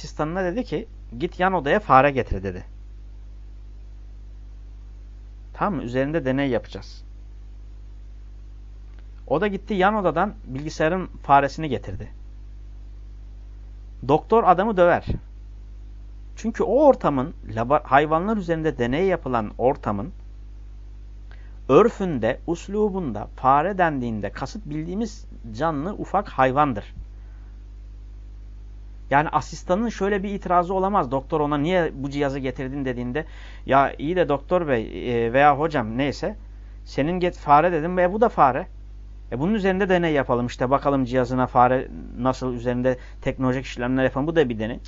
asistanına dedi ki git yan odaya fare getir dedi. Tamam mı? Üzerinde deney yapacağız. O da gitti yan odadan bilgisayarın faresini getirdi. Doktor adamı döver. Çünkü o ortamın hayvanlar üzerinde deney yapılan ortamın örfünde, uslubunda, fare dendiğinde kasıt bildiğimiz canlı ufak hayvandır. Yani asistanın şöyle bir itirazı olamaz. Doktor ona niye bu cihazı getirdin dediğinde ya iyi de doktor bey e, veya hocam neyse senin get fare dedim ve bu da fare. E bunun üzerinde deney yapalım işte bakalım cihazına fare nasıl üzerinde teknolojik işlemler yapalım bu da bir deney.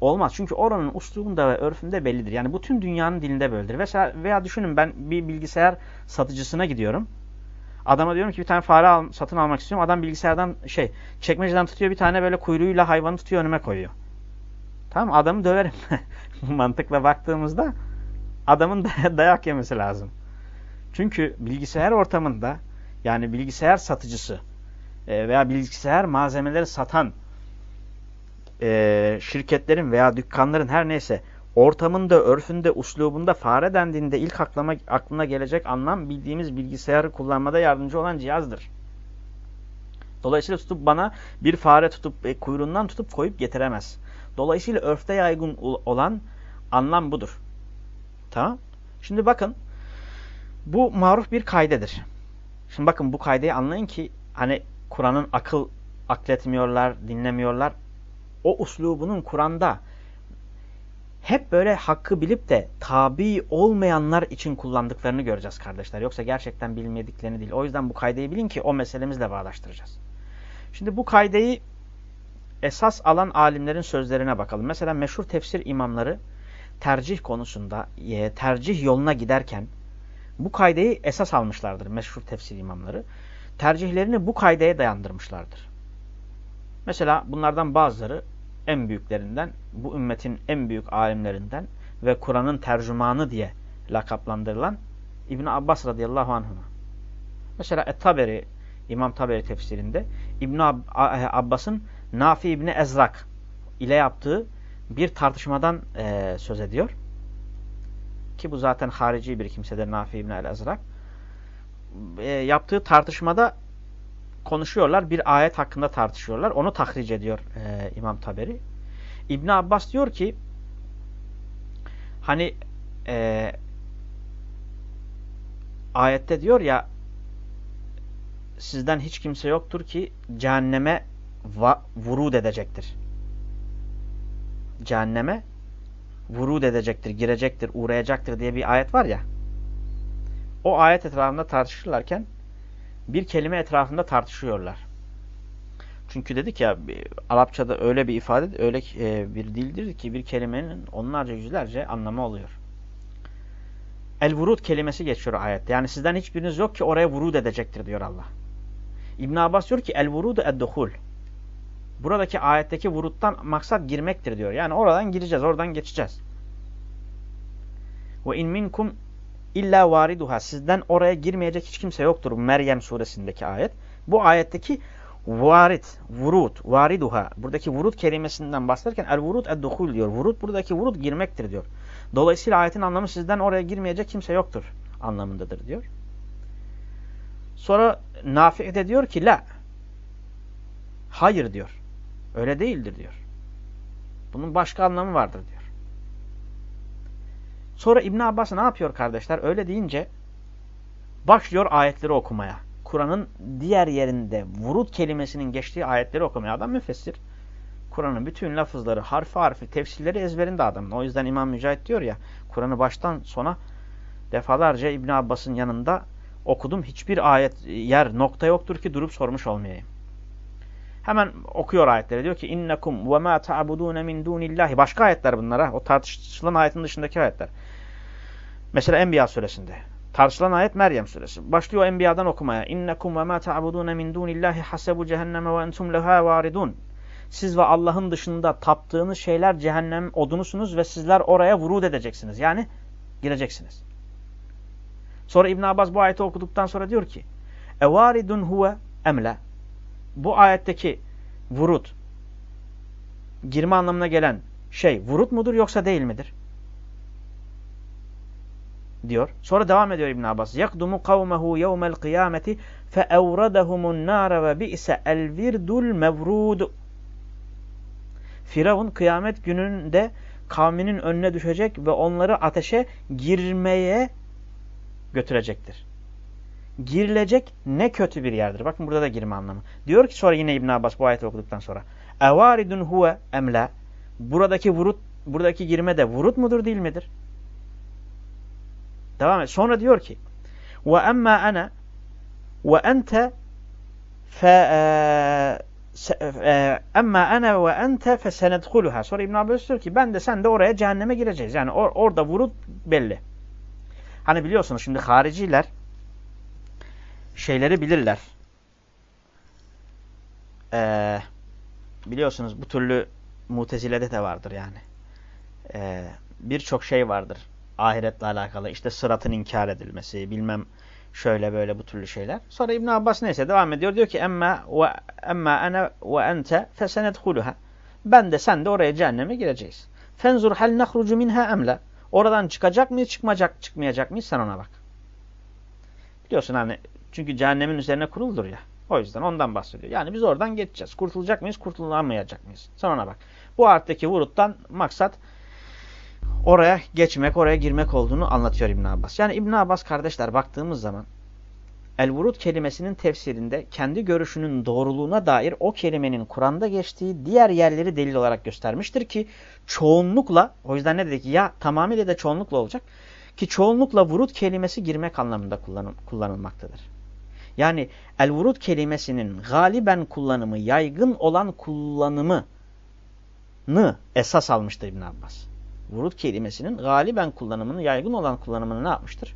Olmaz çünkü oranın uslubunda ve örfünde bellidir. Yani bütün dünyanın dilinde böyledir. Veya, veya düşünün ben bir bilgisayar satıcısına gidiyorum. Adama diyorum ki bir tane fare al, satın almak istiyorum. Adam bilgisayardan şey çekmeceden tutuyor bir tane böyle kuyruğuyla hayvanı tutuyor önüme koyuyor. Tamam adamı döverim. Mantıkla baktığımızda adamın dayak yemesi lazım. Çünkü bilgisayar ortamında yani bilgisayar satıcısı e, veya bilgisayar malzemeleri satan e, şirketlerin veya dükkanların her neyse ortamında, örfünde, uslubunda fare dendiğinde ilk aklama, aklına gelecek anlam bildiğimiz bilgisayarı kullanmada yardımcı olan cihazdır. Dolayısıyla tutup bana bir fare tutup e, kuyruğundan tutup koyup getiremez. Dolayısıyla örfte yaygın olan anlam budur. Tamam. Şimdi bakın bu maruf bir kaydedir. Şimdi bakın bu kaydeyi anlayın ki hani Kur'an'ın akıl akletmiyorlar, dinlemiyorlar. O uslubunun Kur'an'da hep böyle hakkı bilip de tabi olmayanlar için kullandıklarını göreceğiz kardeşler. Yoksa gerçekten bilmediklerini değil. O yüzden bu kaydeyi bilin ki o meselemizle bağdaştıracağız. Şimdi bu kaydeyi esas alan alimlerin sözlerine bakalım. Mesela meşhur tefsir imamları tercih konusunda e, tercih yoluna giderken bu kaydeyi esas almışlardır meşhur tefsir imamları. Tercihlerini bu kaydeye dayandırmışlardır. Mesela bunlardan bazıları en büyüklerinden, bu ümmetin en büyük alimlerinden ve Kur'an'ın tercümanı diye lakaplandırılan İbn Abbas radıyallahu anhuma. Mesela Et-Taberi, İmam Taberi tefsirinde İbn Ab Abbas'ın Nafi İbni Ezrak ile yaptığı bir tartışmadan e, söz ediyor. Ki bu zaten harici bir kimsedir Nafi İbni Ezrak. E, yaptığı tartışmada konuşuyorlar. Bir ayet hakkında tartışıyorlar. Onu tahric ediyor e, İmam Taberi. İbn Abbas diyor ki hani e, ayette diyor ya sizden hiç kimse yoktur ki cehenneme vurud edecektir. Cehenneme vurud edecektir, girecektir, uğrayacaktır diye bir ayet var ya. O ayet etrafında tartışırlarken bir kelime etrafında tartışıyorlar. Çünkü dedik ya Arapçada öyle bir ifade, öyle e, bir dildir ki bir kelimenin onlarca yüzlerce anlamı oluyor. El vurud kelimesi geçiyor ayette. Yani sizden hiçbiriniz yok ki oraya vurud edecektir diyor Allah. İbn Abbas diyor ki el vurudu edduhul. Buradaki ayetteki vuruttan maksat girmektir diyor. Yani oradan gireceğiz, oradan geçeceğiz. Ve in minkum İlla variduha. Sizden oraya girmeyecek hiç kimse yoktur. Meryem suresindeki ayet. Bu ayetteki varit, vurut, variduha. Buradaki vurut kelimesinden bahsederken el vurut edduhul diyor. Vurut buradaki vurut girmektir diyor. Dolayısıyla ayetin anlamı sizden oraya girmeyecek kimse yoktur anlamındadır diyor. Sonra Nafi de diyor ki la. Hayır diyor. Öyle değildir diyor. Bunun başka anlamı vardır diyor. Sonra İbn Abbas ne yapıyor kardeşler? Öyle deyince başlıyor ayetleri okumaya. Kur'an'ın diğer yerinde vurut kelimesinin geçtiği ayetleri okumaya. Adam müfessir. Kur'an'ın bütün lafızları, harfi harfi, tefsirleri ezberinde adamın. O yüzden İmam Mücahit diyor ya, Kur'an'ı baştan sona defalarca İbn Abbas'ın yanında okudum. Hiçbir ayet, yer, nokta yoktur ki durup sormuş olmayayım. Hemen okuyor ayetleri. Diyor ki innekum ve ma ta'budun min dunillahi. Başka ayetler bunlara. O tartışılan ayetin dışındaki ayetler. Mesela Enbiya suresinde. Tartışılan ayet Meryem suresi. Başlıyor Enbiya'dan okumaya. İnnekum ve ma ta'budun min dunillahi hasebu cehenneme ve entum leha varidun. Siz ve Allah'ın dışında taptığınız şeyler cehennem odunusunuz ve sizler oraya vurud edeceksiniz. Yani gireceksiniz. Sonra İbn Abbas bu ayeti okuduktan sonra diyor ki: "Evaridun huve emle." Bu ayetteki vurut girme anlamına gelen şey vurut mudur yoksa değil midir? diyor. Sonra devam ediyor İbn Abbas. Yakdumu kavmehu yevmel kıyameti fe evradehumun nara ve bi'se el mevrud. Firavun kıyamet gününde kavminin önüne düşecek ve onları ateşe girmeye götürecektir. Girilecek ne kötü bir yerdir. Bakın burada da girme anlamı. Diyor ki sonra yine İbn Abbas bu ayeti okuduktan sonra. Evaridun huve emla. Buradaki vurut, buradaki girme de vurut mudur değil midir? Devam et. Sonra diyor ki ve emma ana ve ente fe emma ana ve ente fesenedhuluha. Sonra İbn Abbas diyor ki ben de sen de oraya cehenneme gireceğiz. Yani or orada vurut belli. Hani biliyorsunuz şimdi hariciler şeyleri bilirler. Ee, biliyorsunuz bu türlü mutezilede de vardır yani. Ee, Birçok şey vardır ahiretle alakalı. İşte sıratın inkar edilmesi, bilmem şöyle böyle bu türlü şeyler. Sonra İbn Abbas neyse devam ediyor. Diyor ki emma ve emma ana ve ente fesenedhuluha. Ben de sen de oraya cehenneme gireceğiz. Fenzur hal nahrucu minha emla. Oradan çıkacak mıyız, çıkmayacak, çıkmayacak mıyız? Sen ona bak. Biliyorsun hani çünkü cehennemin üzerine kuruldur ya. O yüzden ondan bahsediyor. Yani biz oradan geçeceğiz. Kurtulacak mıyız, kurtulamayacak mıyız? Sen bak. Bu ayetteki vuruttan maksat oraya geçmek, oraya girmek olduğunu anlatıyor İbn Abbas. Yani İbn Abbas kardeşler baktığımız zaman El-Vurud kelimesinin tefsirinde kendi görüşünün doğruluğuna dair o kelimenin Kur'an'da geçtiği diğer yerleri delil olarak göstermiştir ki çoğunlukla, o yüzden ne dedik ya tamamıyla da çoğunlukla olacak ki çoğunlukla vurud kelimesi girmek anlamında kullanılmaktadır. Yani el-vurud kelimesinin galiben kullanımı, yaygın olan kullanımını esas almıştır İbn Abbas vurut kelimesinin galiben kullanımını, yaygın olan kullanımını ne yapmıştır?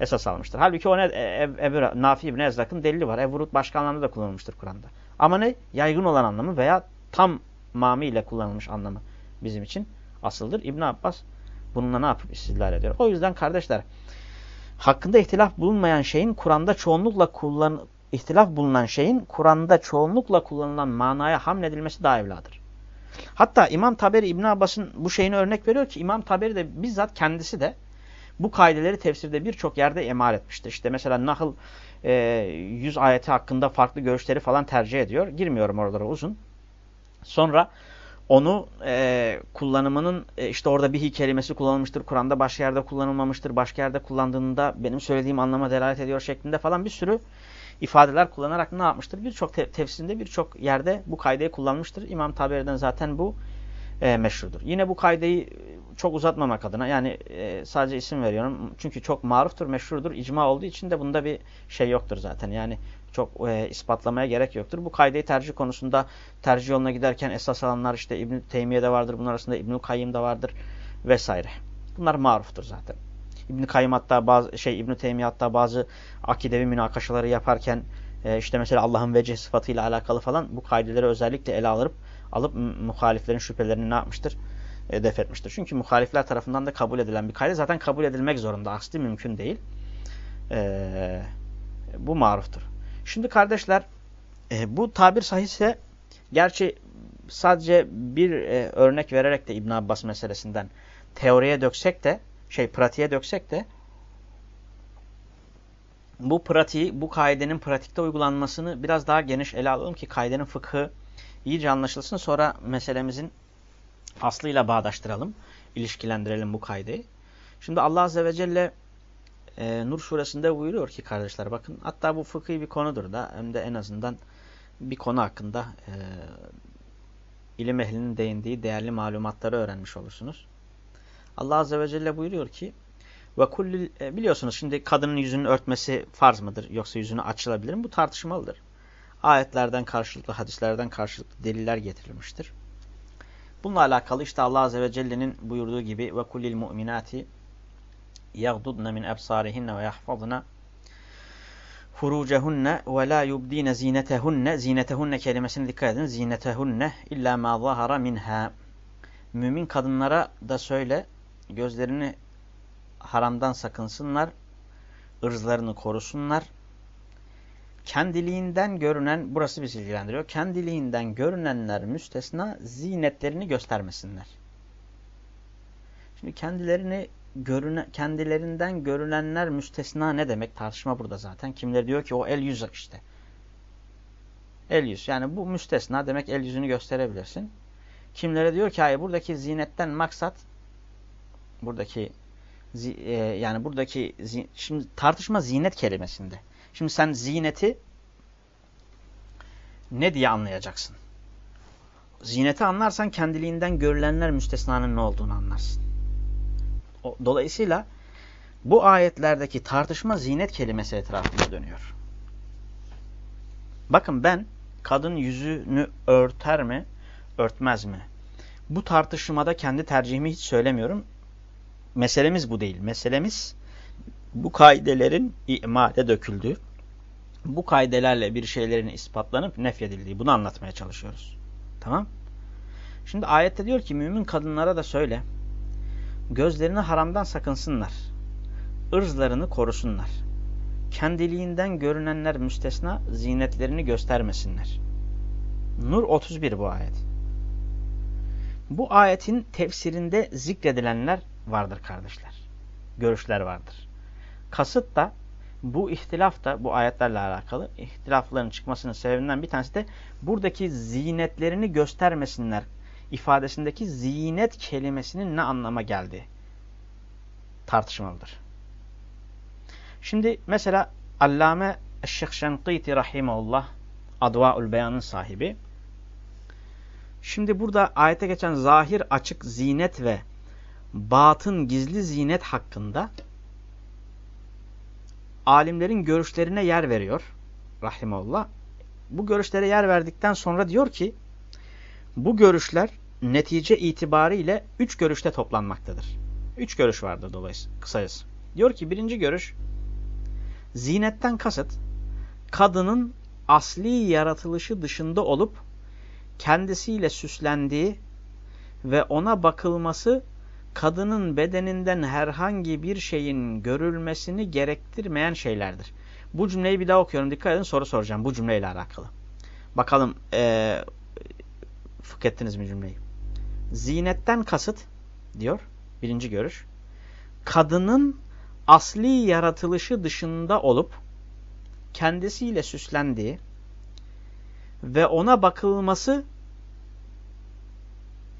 Esas almıştır. Halbuki o ne? E, e, Nafi İbni Ezdak'ın delili var. Evurut başka anlamda da kullanılmıştır Kur'an'da. Ama ne? Yaygın olan anlamı veya tam mamiyle kullanılmış anlamı bizim için asıldır. İbn Abbas bununla ne yapıp istidlal ediyor? O yüzden kardeşler hakkında ihtilaf bulunmayan şeyin Kur'an'da çoğunlukla kullan ihtilaf bulunan şeyin Kur'an'da çoğunlukla kullanılan manaya hamledilmesi daha evladır. Hatta İmam Taberi İbn Abbas'ın bu şeyini örnek veriyor ki İmam Taberi de bizzat kendisi de bu kaideleri tefsirde birçok yerde emar etmiştir. İşte mesela Nahl e, 100 ayeti hakkında farklı görüşleri falan tercih ediyor. Girmiyorum oralara uzun. Sonra onu e, kullanımının e, işte orada bihi kelimesi kullanılmıştır. Kur'an'da başka yerde kullanılmamıştır. Başka yerde kullandığında benim söylediğim anlama delalet ediyor şeklinde falan bir sürü ifadeler kullanarak ne yapmıştır? Birçok te tefsirinde birçok yerde bu kaydeyi kullanmıştır. İmam Taberi'den zaten bu e, meşhurdur. Yine bu kaydeyi çok uzatmamak adına yani e, sadece isim veriyorum. Çünkü çok maruftur, meşhurdur. icma olduğu için de bunda bir şey yoktur zaten. Yani çok e, ispatlamaya gerek yoktur. Bu kaydeyi tercih konusunda tercih yoluna giderken esas alanlar işte İbn-i Teymiye'de vardır. Bunlar arasında İbn-i Kayyım'da vardır vesaire. Bunlar maruftur zaten. İbn Kayyım hatta bazı şey İbn Teymiye hatta bazı akidevi münakaşaları yaparken e, işte mesela Allah'ın vecih sıfatıyla alakalı falan bu kaideleri özellikle ele alıp alıp muhaliflerin şüphelerini ne yapmıştır? E, etmiştir. Çünkü muhalifler tarafından da kabul edilen bir kaide zaten kabul edilmek zorunda. Asli mümkün değil. E, bu maruftur. Şimdi kardeşler e, bu tabir sahihse gerçi sadece bir e, örnek vererek de İbn Abbas meselesinden teoriye döksek de şey pratiğe döksek de bu pratiği, bu kaidenin pratikte uygulanmasını biraz daha geniş ele alalım ki kaidenin fıkhı iyice anlaşılsın. Sonra meselemizin aslıyla bağdaştıralım, ilişkilendirelim bu kaideyi. Şimdi Allah Azze ve Celle e, Nur suresinde buyuruyor ki kardeşler bakın hatta bu fıkhi bir konudur da hem de en azından bir konu hakkında e, ilim ehlinin değindiği değerli malumatları öğrenmiş olursunuz. Allah Azze ve Celle buyuruyor ki ve kullil, e, biliyorsunuz şimdi kadının yüzünü örtmesi farz mıdır yoksa yüzünü açılabilir mi? Bu tartışmalıdır. Ayetlerden karşılıklı, hadislerden karşılıklı deliller getirilmiştir. Bununla alakalı işte Allah Azze ve Celle'nin buyurduğu gibi ve kullil mu'minati min ebsarihinne ve yahfazna furucehunne ve la yubdine zinetehunne zinetehunne kelimesine dikkat edin zinetehunne illa ma zahara minha mümin kadınlara da söyle gözlerini haramdan sakınsınlar, ırzlarını korusunlar. Kendiliğinden görünen, burası bizi ilgilendiriyor, kendiliğinden görünenler müstesna zinetlerini göstermesinler. Şimdi kendilerini görüne, kendilerinden görünenler müstesna ne demek? Tartışma burada zaten. Kimleri diyor ki o el yüz işte. El yüz. Yani bu müstesna demek el yüzünü gösterebilirsin. Kimlere diyor ki hayır buradaki zinetten maksat buradaki e, yani buradaki şimdi tartışma zinet kelimesinde. Şimdi sen zineti ne diye anlayacaksın? Zineti anlarsan kendiliğinden görülenler müstesnanın ne olduğunu anlarsın. Dolayısıyla bu ayetlerdeki tartışma zinet kelimesi etrafında dönüyor. Bakın ben kadın yüzünü örter mi, örtmez mi? Bu tartışmada kendi tercihimi hiç söylemiyorum. Meselemiz bu değil. Meselemiz bu kaidelerin imale döküldüğü, bu kaidelerle bir şeylerin ispatlanıp nefyedildiği. Bunu anlatmaya çalışıyoruz. Tamam? Şimdi ayette diyor ki mümin kadınlara da söyle. Gözlerini haramdan sakınsınlar. ırzlarını korusunlar. Kendiliğinden görünenler müstesna zinetlerini göstermesinler. Nur 31 bu ayet. Bu ayetin tefsirinde zikredilenler vardır kardeşler. Görüşler vardır. Kasıt da bu ihtilaf da bu ayetlerle alakalı ihtilafların çıkmasının sebebinden bir tanesi de buradaki zinetlerini göstermesinler ifadesindeki zinet kelimesinin ne anlama geldiği tartışmalıdır. Şimdi mesela Allame Eşşekşenkiti Rahimullah Advaul Beyan'ın sahibi. Şimdi burada ayete geçen zahir açık zinet ve batın gizli zinet hakkında alimlerin görüşlerine yer veriyor. Rahimullah. Bu görüşlere yer verdikten sonra diyor ki bu görüşler netice itibariyle üç görüşte toplanmaktadır. Üç görüş vardır dolayısıyla kısacası. Diyor ki birinci görüş zinetten kasıt kadının asli yaratılışı dışında olup kendisiyle süslendiği ve ona bakılması kadının bedeninden herhangi bir şeyin görülmesini gerektirmeyen şeylerdir. Bu cümleyi bir daha okuyorum. Dikkat edin soru soracağım bu cümleyle alakalı. Bakalım ee, fıkh mi cümleyi? Zinetten kasıt diyor birinci görüş. Kadının asli yaratılışı dışında olup kendisiyle süslendiği ve ona bakılması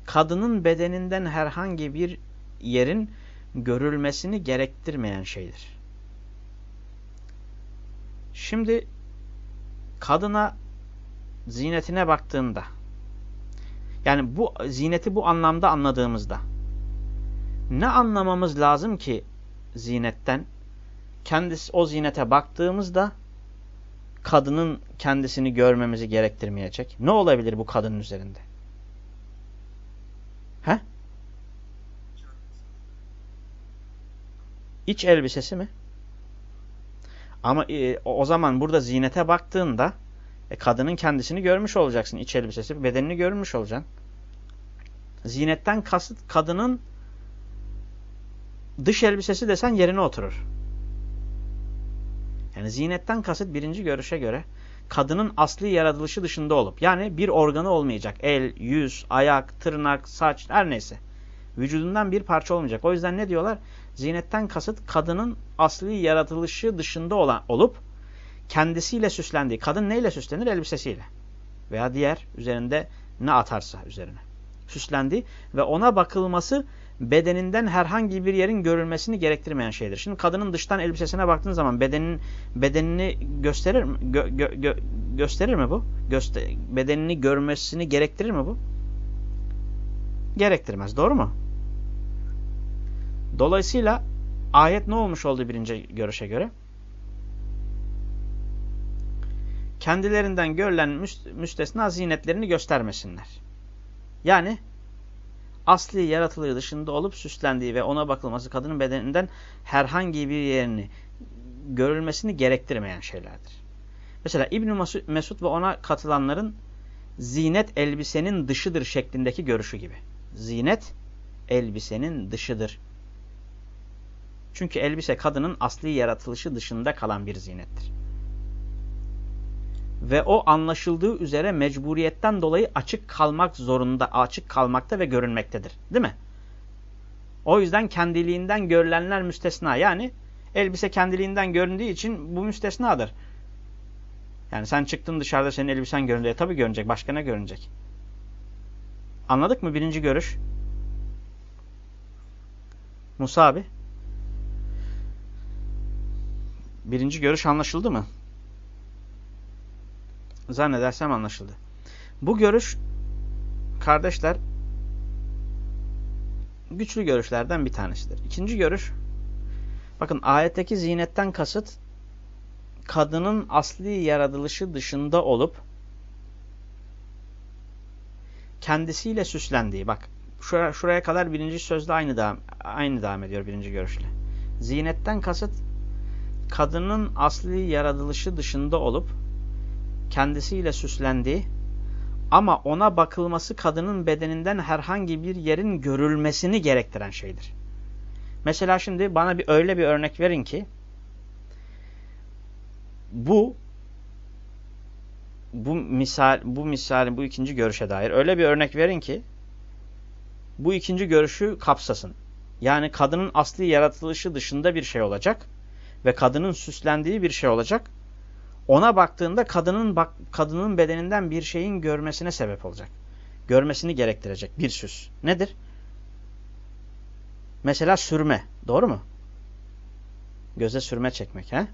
kadının bedeninden herhangi bir yerin görülmesini gerektirmeyen şeydir. Şimdi kadına zinetine baktığında yani bu zineti bu anlamda anladığımızda ne anlamamız lazım ki zinetten? Kendisi o zinete baktığımızda kadının kendisini görmemizi gerektirmeyecek. Ne olabilir bu kadının üzerinde? He? İç elbisesi mi? Ama e, o zaman burada zinete baktığında e, kadının kendisini görmüş olacaksın. İç elbisesi, bedenini görmüş olacaksın. Zinetten kasıt kadının dış elbisesi desen yerine oturur. Yani zinetten kasıt birinci görüşe göre kadının asli yaratılışı dışında olup yani bir organı olmayacak. El, yüz, ayak, tırnak, saç her neyse. Vücudundan bir parça olmayacak. O yüzden ne diyorlar? Zinetten kasıt kadının asli yaratılışı dışında olan olup kendisiyle süslendiği. Kadın neyle süslenir? Elbisesiyle. Veya diğer üzerinde ne atarsa üzerine. Süslendiği ve ona bakılması bedeninden herhangi bir yerin görülmesini gerektirmeyen şeydir. Şimdi kadının dıştan elbisesine baktığın zaman bedenin bedenini gösterir mi? Gö, gö, gö, gösterir mi bu? Göster bedenini görmesini gerektirir mi bu? Gerektirmez. Doğru mu? Dolayısıyla ayet ne olmuş oldu birinci görüşe göre? Kendilerinden görülen müstesna zinetlerini göstermesinler. Yani asli yaratılığı dışında olup süslendiği ve ona bakılması kadının bedeninden herhangi bir yerini görülmesini gerektirmeyen şeylerdir. Mesela İbn Mesud ve ona katılanların zinet elbisenin dışıdır şeklindeki görüşü gibi. Zinet elbisenin dışıdır. Çünkü elbise kadının asli yaratılışı dışında kalan bir zinettir ve o anlaşıldığı üzere mecburiyetten dolayı açık kalmak zorunda, açık kalmakta ve görünmektedir. Değil mi? O yüzden kendiliğinden görülenler müstesna. Yani elbise kendiliğinden göründüğü için bu müstesnadır. Yani sen çıktın dışarıda senin elbisen göründü. E tabi görünecek. Başka ne görünecek? Anladık mı birinci görüş? Musa abi. Birinci görüş anlaşıldı mı? Zannedersem anlaşıldı. Bu görüş kardeşler güçlü görüşlerden bir tanesidir. İkinci görüş bakın ayetteki zinetten kasıt kadının asli yaratılışı dışında olup kendisiyle süslendiği. Bak şuraya, şuraya kadar birinci sözde aynı devam, aynı devam ediyor birinci görüşle. Zinetten kasıt kadının asli yaratılışı dışında olup kendisiyle süslendiği ama ona bakılması kadının bedeninden herhangi bir yerin görülmesini gerektiren şeydir. Mesela şimdi bana bir öyle bir örnek verin ki bu bu misal bu misalin bu ikinci görüşe dair öyle bir örnek verin ki bu ikinci görüşü kapsasın. Yani kadının asli yaratılışı dışında bir şey olacak ve kadının süslendiği bir şey olacak. Ona baktığında kadının bak kadının bedeninden bir şeyin görmesine sebep olacak. Görmesini gerektirecek bir süs. Nedir? Mesela sürme. Doğru mu? Göze sürme çekmek. He?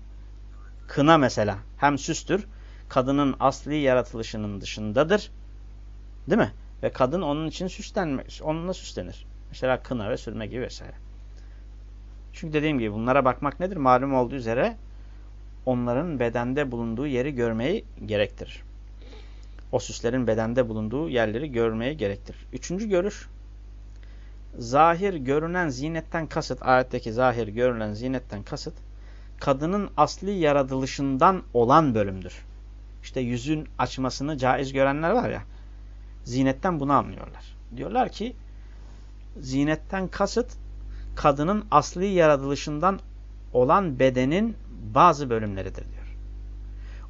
Kına mesela. Hem süstür. Kadının asli yaratılışının dışındadır. Değil mi? Ve kadın onun için süslenmek, onunla süslenir. Mesela kına ve sürme gibi vesaire. Çünkü dediğim gibi bunlara bakmak nedir? Malum olduğu üzere onların bedende bulunduğu yeri görmeyi gerektirir. O süslerin bedende bulunduğu yerleri görmeyi gerektirir. Üçüncü görüş, zahir görünen zinetten kasıt, ayetteki zahir görünen zinetten kasıt, kadının asli yaratılışından olan bölümdür. İşte yüzün açmasını caiz görenler var ya, zinetten bunu anlıyorlar. Diyorlar ki, zinetten kasıt, kadının asli yaratılışından olan bedenin bazı bölümleridir diyor.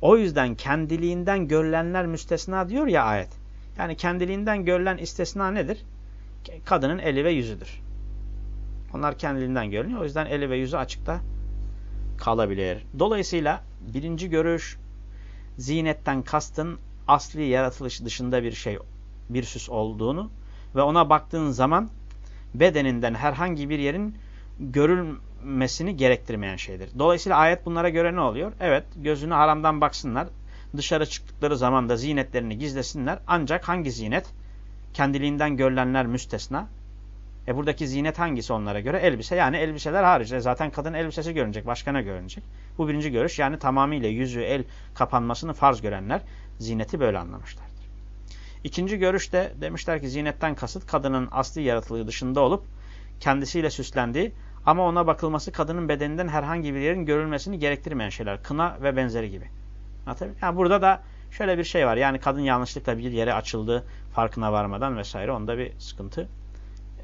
O yüzden kendiliğinden görülenler müstesna diyor ya ayet. Yani kendiliğinden görülen istisna nedir? Kadının eli ve yüzüdür. Onlar kendiliğinden görünüyor. O yüzden eli ve yüzü açıkta kalabilir. Dolayısıyla birinci görüş zinetten kastın asli yaratılış dışında bir şey, bir süs olduğunu ve ona baktığın zaman bedeninden herhangi bir yerin görülmesini gerektirmeyen şeydir. Dolayısıyla ayet bunlara göre ne oluyor? Evet gözünü haramdan baksınlar. Dışarı çıktıkları zaman da zinetlerini gizlesinler. Ancak hangi zinet? Kendiliğinden görülenler müstesna. E buradaki zinet hangisi onlara göre? Elbise. Yani elbiseler hariç. E zaten kadın elbisesi görünecek. Başka ne görünecek? Bu birinci görüş. Yani tamamıyla yüzü, el kapanmasını farz görenler zineti böyle anlamışlardır. İkinci görüşte demişler ki zinetten kasıt kadının asli yaratılığı dışında olup kendisiyle süslendiği ama ona bakılması kadının bedeninden herhangi bir yerin görülmesini gerektirmeyen şeyler. Kına ve benzeri gibi. Yani burada da şöyle bir şey var. Yani kadın yanlışlıkla bir yere açıldı farkına varmadan vesaire. Onda bir sıkıntı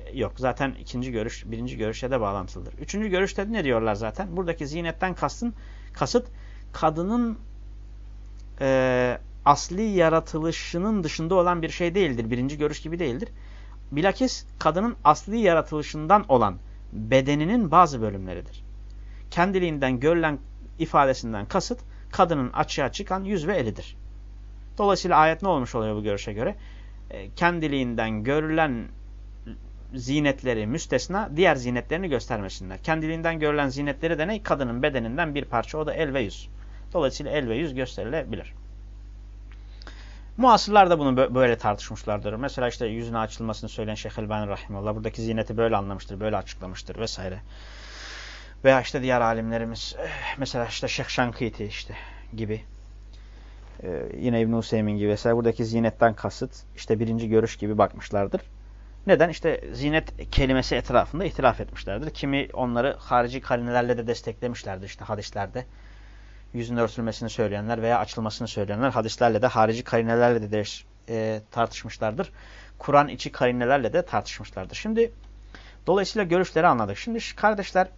e, yok. Zaten ikinci görüş, birinci görüşe de bağlantılıdır. Üçüncü görüşte ne diyorlar zaten? Buradaki zinetten kastın, kasıt kadının e, asli yaratılışının dışında olan bir şey değildir. Birinci görüş gibi değildir. Bilakis kadının asli yaratılışından olan bedeninin bazı bölümleridir. Kendiliğinden görülen ifadesinden kasıt kadının açığa çıkan yüz ve elidir. Dolayısıyla ayet ne olmuş oluyor bu görüşe göre? E, kendiliğinden görülen zinetleri müstesna diğer zinetlerini göstermesinler. Kendiliğinden görülen zinetleri de ne? Kadının bedeninden bir parça o da el ve yüz. Dolayısıyla el ve yüz gösterilebilir. Muasırlar da bunu böyle tartışmışlardır. Mesela işte yüzüne açılmasını söyleyen Şeyh Elbani Rahimullah buradaki zineti böyle anlamıştır, böyle açıklamıştır vesaire. Veya işte diğer alimlerimiz eh, mesela işte Şeyh Şankiti işte gibi. Ee, yine İbn-i Hüseyin gibi vesaire buradaki zinetten kasıt işte birinci görüş gibi bakmışlardır. Neden? İşte zinet kelimesi etrafında ihtilaf etmişlerdir. Kimi onları harici karinelerle de desteklemişlerdir işte hadislerde yüzün örtülmesini söyleyenler veya açılmasını söyleyenler hadislerle de harici karinelerle de, de e, tartışmışlardır. Kur'an içi karinelerle de tartışmışlardır. Şimdi dolayısıyla görüşleri anladık. Şimdi kardeşler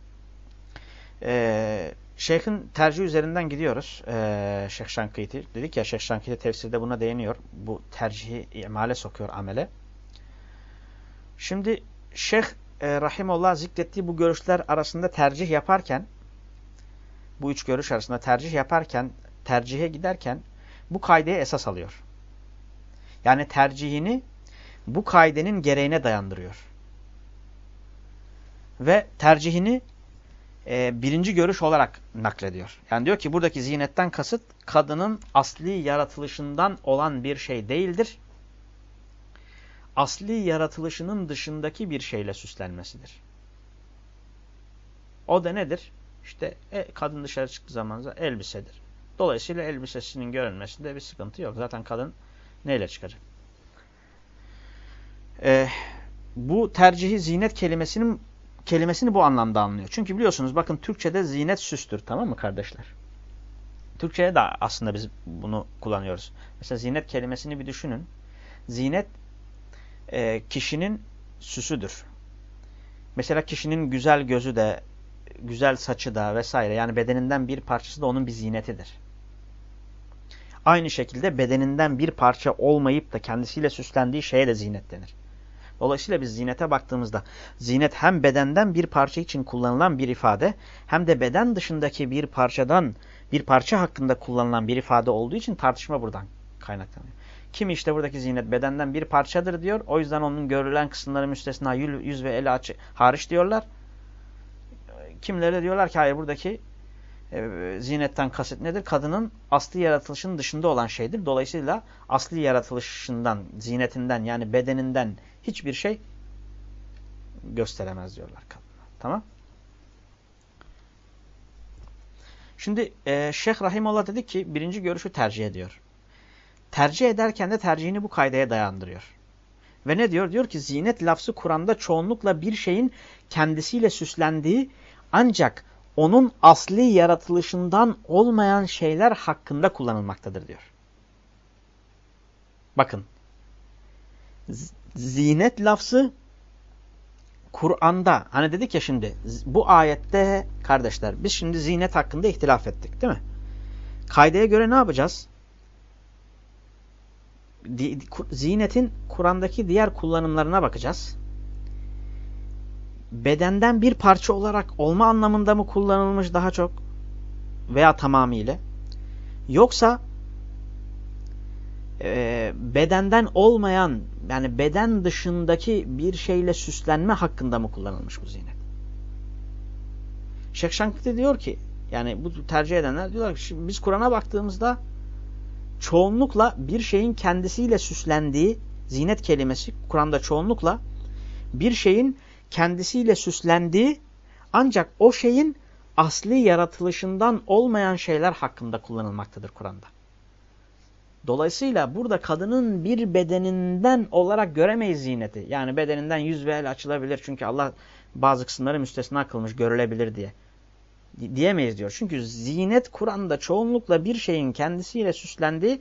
e, Şeyh'in tercih üzerinden gidiyoruz. E, Şeyh Şankiti. Dedik ya Şeyh Şankiti tefsirde buna değiniyor. Bu tercihi imale sokuyor amele. Şimdi Şeyh e, Rahimullah zikrettiği bu görüşler arasında tercih yaparken bu üç görüş arasında tercih yaparken tercihe giderken bu kaideye esas alıyor. Yani tercihini bu kaidenin gereğine dayandırıyor. Ve tercihini e, birinci görüş olarak naklediyor. Yani diyor ki buradaki zinetten kasıt kadının asli yaratılışından olan bir şey değildir. Asli yaratılışının dışındaki bir şeyle süslenmesidir. O da nedir? İşte e, kadın dışarı çıktığı zaman elbisedir. Dolayısıyla elbisesinin görünmesinde bir sıkıntı yok. Zaten kadın neyle çıkacak? Ee, bu tercihi zinet kelimesinin kelimesini bu anlamda anlıyor. Çünkü biliyorsunuz bakın Türkçe'de zinet süstür tamam mı kardeşler? Türkçe'de de aslında biz bunu kullanıyoruz. Mesela zinet kelimesini bir düşünün. Zinet e, kişinin süsüdür. Mesela kişinin güzel gözü de, güzel saçı da vesaire yani bedeninden bir parçası da onun bir zinetidir. Aynı şekilde bedeninden bir parça olmayıp da kendisiyle süslendiği şeye de zinet denir. Dolayısıyla biz zinete baktığımızda zinet hem bedenden bir parça için kullanılan bir ifade hem de beden dışındaki bir parçadan bir parça hakkında kullanılan bir ifade olduğu için tartışma buradan kaynaklanıyor. Kim işte buradaki zinet bedenden bir parçadır diyor. O yüzden onun görülen kısımları müstesna yüz ve el açı hariç diyorlar. Kimileri diyorlar ki hayır buradaki e, zinetten kasıt nedir? Kadının asli yaratılışının dışında olan şeydir. Dolayısıyla asli yaratılışından, zinetinden yani bedeninden hiçbir şey gösteremez diyorlar kadına. Tamam? Şimdi e, Şeyh Rahimullah dedi ki birinci görüşü tercih ediyor. Tercih ederken de tercihini bu kaydaya dayandırıyor. Ve ne diyor? Diyor ki zinet lafzı Kur'an'da çoğunlukla bir şeyin kendisiyle süslendiği ancak onun asli yaratılışından olmayan şeyler hakkında kullanılmaktadır diyor. Bakın. Zinet lafzı Kur'an'da hani dedik ya şimdi bu ayette kardeşler biz şimdi zinet hakkında ihtilaf ettik değil mi? Kaydeye göre ne yapacağız? Zinetin Kur'an'daki diğer kullanımlarına bakacağız bedenden bir parça olarak olma anlamında mı kullanılmış daha çok veya tamamıyla yoksa e, bedenden olmayan yani beden dışındaki bir şeyle süslenme hakkında mı kullanılmış bu zinet? Şeyh Şankıti diyor ki yani bu tercih edenler diyorlar ki biz Kur'an'a baktığımızda çoğunlukla bir şeyin kendisiyle süslendiği zinet kelimesi Kur'an'da çoğunlukla bir şeyin kendisiyle süslendiği ancak o şeyin asli yaratılışından olmayan şeyler hakkında kullanılmaktadır Kur'an'da. Dolayısıyla burada kadının bir bedeninden olarak göremeyiz ziyneti. Yani bedeninden yüz ve el açılabilir. Çünkü Allah bazı kısımları müstesna kılmış görülebilir diye. Diyemeyiz diyor. Çünkü zinet Kur'an'da çoğunlukla bir şeyin kendisiyle süslendiği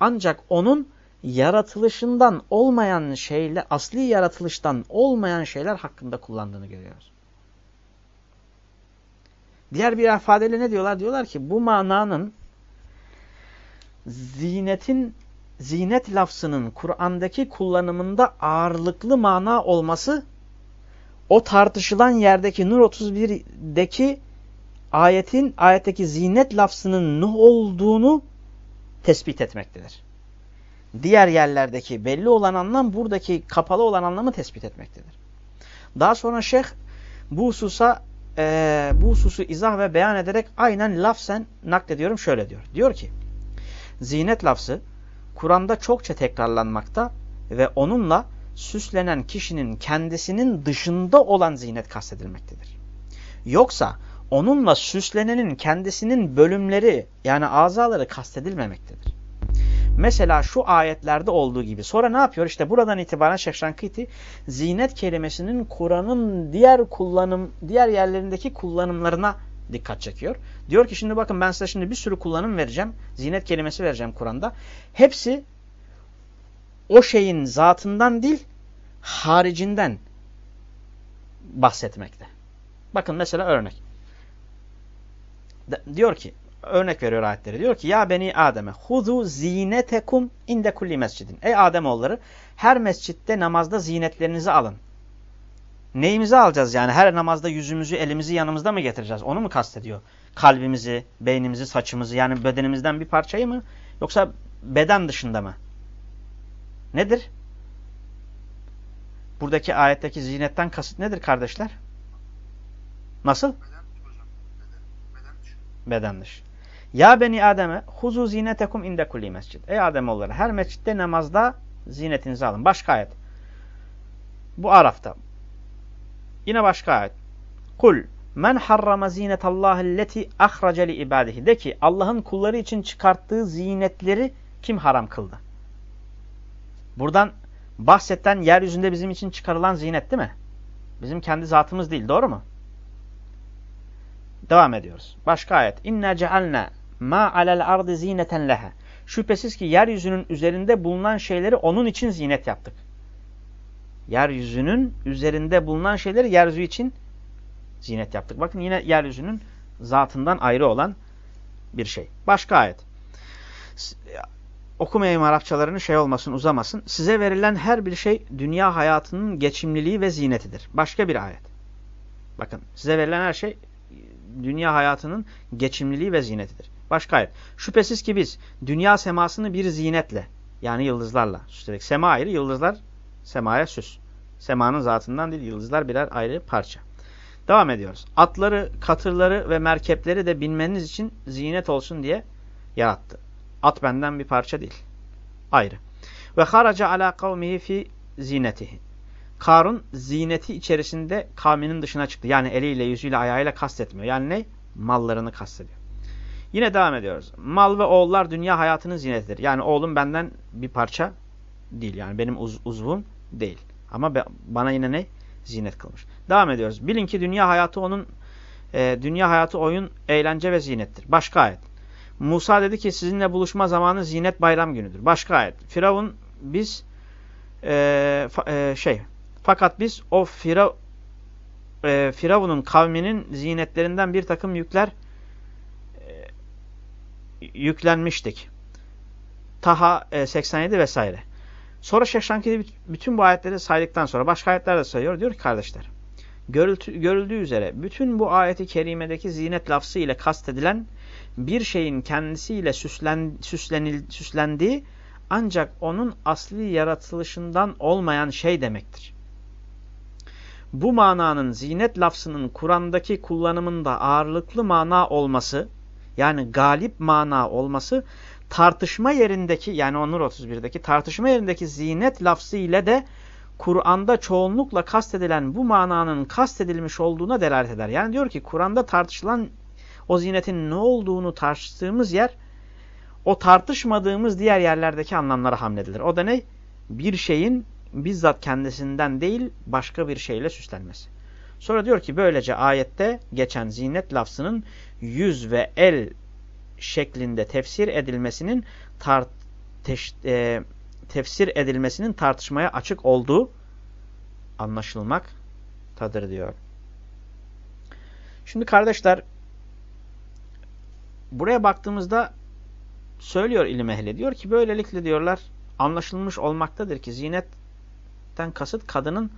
ancak onun yaratılışından olmayan şeyler, asli yaratılıştan olmayan şeyler hakkında kullandığını görüyoruz. Diğer bir ifadeyle ne diyorlar? Diyorlar ki bu mananın zinetin zinet lafzının Kur'an'daki kullanımında ağırlıklı mana olması o tartışılan yerdeki Nur 31'deki ayetin ayetteki zinet lafzının Nuh olduğunu tespit etmektedir diğer yerlerdeki belli olan anlam buradaki kapalı olan anlamı tespit etmektedir. Daha sonra şeyh bu hususa e, bu hususu izah ve beyan ederek aynen lafzen naklediyorum şöyle diyor. Diyor ki zinet lafzı Kur'an'da çokça tekrarlanmakta ve onunla süslenen kişinin kendisinin dışında olan zinet kastedilmektedir. Yoksa onunla süslenenin kendisinin bölümleri yani azaları kastedilmemektedir. Mesela şu ayetlerde olduğu gibi. Sonra ne yapıyor? İşte buradan itibaren Şehşankiti zinet kelimesinin Kur'an'ın diğer kullanım diğer yerlerindeki kullanımlarına dikkat çekiyor. Diyor ki şimdi bakın ben size şimdi bir sürü kullanım vereceğim. Zinet kelimesi vereceğim Kur'an'da. Hepsi o şeyin zatından değil haricinden bahsetmekte. Bakın mesela örnek. diyor ki örnek veriyor ayetleri. Diyor ki ya beni Adem'e huzu zinetekum inde kulli mescidin. Ey Ademoğulları her mescitte namazda zinetlerinizi alın. Neyimizi alacağız yani? Her namazda yüzümüzü, elimizi yanımızda mı getireceğiz? Onu mu kastediyor? Kalbimizi, beynimizi, saçımızı yani bedenimizden bir parçayı mı? Yoksa beden dışında mı? Nedir? Buradaki ayetteki zinetten kasıt nedir kardeşler? Nasıl? Beden dışı. Ya beni Adem'e huzu zinetekum inde kulli mescid. Ey Ademoğulları her mescitte namazda zinetinizi alın. Başka ayet. Bu Araf'ta. Yine başka ayet. Kul men harrama zinetallahi leti ahrace li ibadihi. De ki Allah'ın kulları için çıkarttığı zinetleri kim haram kıldı? Buradan bahsetten yeryüzünde bizim için çıkarılan zinet değil mi? Bizim kendi zatımız değil. Doğru mu? Devam ediyoruz. Başka ayet. İnna cealna ma alel ardı zineten leha. Şüphesiz ki yeryüzünün üzerinde bulunan şeyleri onun için zinet yaptık. Yeryüzünün üzerinde bulunan şeyleri yeryüzü için zinet yaptık. Bakın yine yeryüzünün zatından ayrı olan bir şey. Başka ayet. Okumayayım Arapçalarını şey olmasın uzamasın. Size verilen her bir şey dünya hayatının geçimliliği ve zinetidir. Başka bir ayet. Bakın size verilen her şey dünya hayatının geçimliliği ve zinetidir. Başka ayet. Şüphesiz ki biz dünya semasını bir zinetle yani yıldızlarla süsledik. Sema ayrı, yıldızlar semaya süs. Semanın zatından değil, yıldızlar birer ayrı parça. Devam ediyoruz. Atları, katırları ve merkepleri de binmeniz için zinet olsun diye yarattı. At benden bir parça değil. Ayrı. Ve haraca ala kavmihi fi zinetihi. Karun zineti içerisinde kavminin dışına çıktı. Yani eliyle, yüzüyle, ayağıyla kastetmiyor. Yani ne? Mallarını kastediyor. Yine devam ediyoruz. Mal ve oğullar dünya hayatının zinetidir. Yani oğlum benden bir parça değil. Yani benim uz uzvum değil. Ama bana yine ne? Zinet kılmış. Devam ediyoruz. Bilin ki dünya hayatı onun e, dünya hayatı oyun, eğlence ve zinettir. Başka ayet. Musa dedi ki sizinle buluşma zamanı zinet bayram günüdür. Başka ayet. Firavun biz e, fa, e, şey fakat biz o Firav, e, Firavun'un kavminin zinetlerinden bir takım yükler yüklenmiştik. Taha e, 87 vesaire. Sonra Şeyh Şankili bütün bu ayetleri saydıktan sonra başka ayetler de sayıyor. Diyor ki kardeşler görüldüğü, görüldüğü üzere bütün bu ayeti kerimedeki zinet lafzı ile kastedilen bir şeyin kendisiyle süslen, süslenil, süslendiği ancak onun asli yaratılışından olmayan şey demektir. Bu mananın zinet lafzının Kur'an'daki kullanımında ağırlıklı mana olması yani galip mana olması tartışma yerindeki yani Onur 31'deki tartışma yerindeki zinet lafzı ile de Kur'an'da çoğunlukla kastedilen bu mananın kastedilmiş olduğuna delalet eder. Yani diyor ki Kur'an'da tartışılan o zinetin ne olduğunu tartıştığımız yer o tartışmadığımız diğer yerlerdeki anlamlara hamledilir. O da ne? Bir şeyin bizzat kendisinden değil başka bir şeyle süslenmesi. Sonra diyor ki böylece ayette geçen zinet lafzının yüz ve el şeklinde tefsir edilmesinin tart e, tefsir edilmesinin tartışmaya açık olduğu anlaşılmaktadır diyor. Şimdi kardeşler buraya baktığımızda söylüyor ilim ehli diyor ki böylelikle diyorlar anlaşılmış olmaktadır ki zinetten kasıt kadının